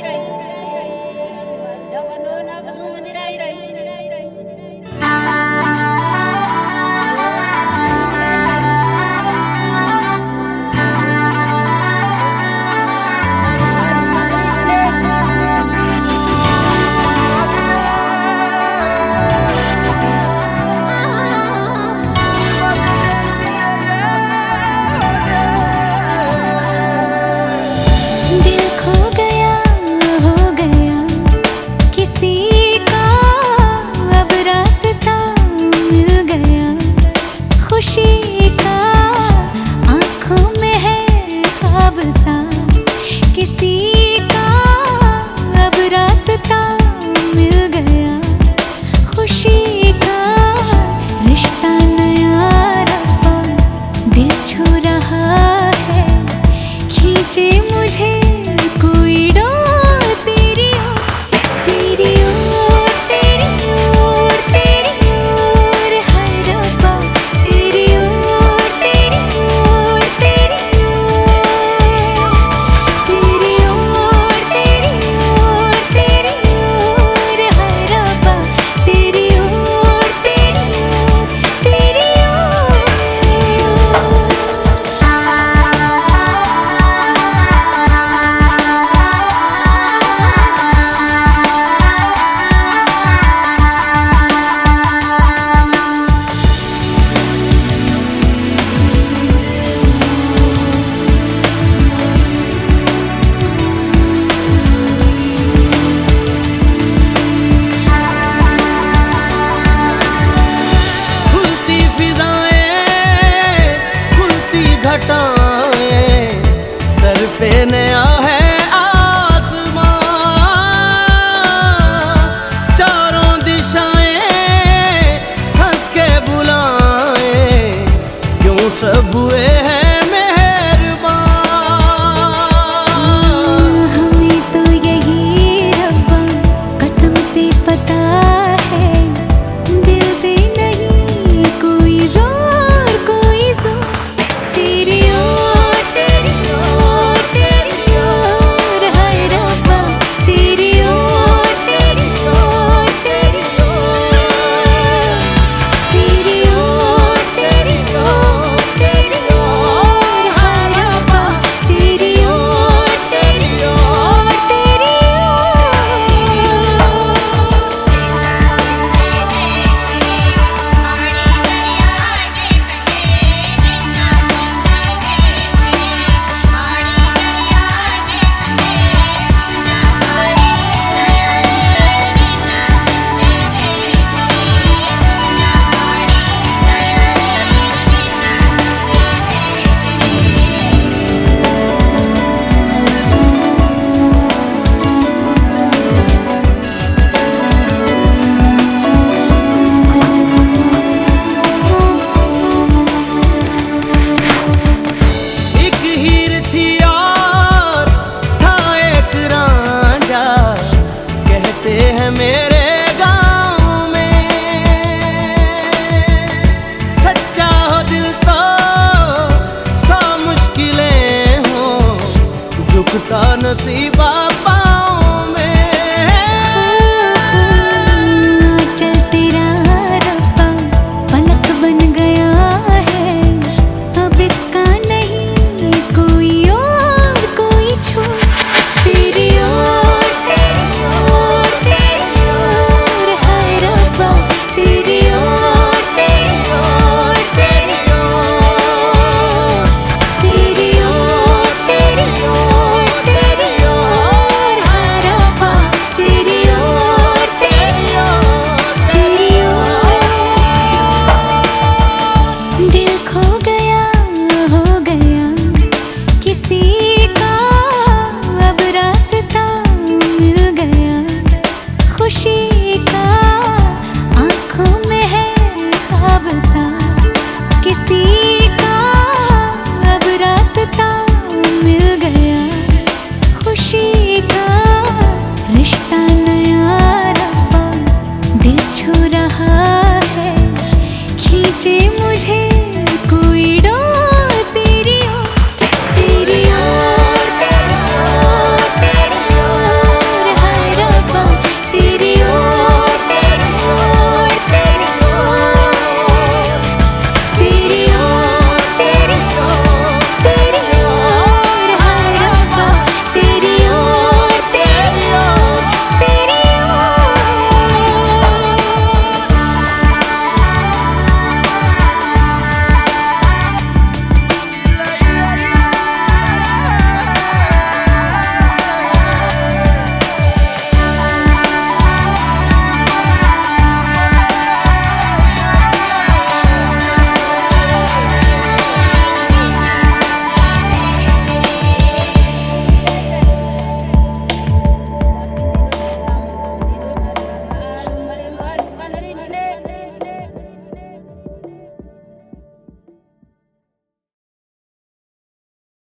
Украина. ঘাটা see besar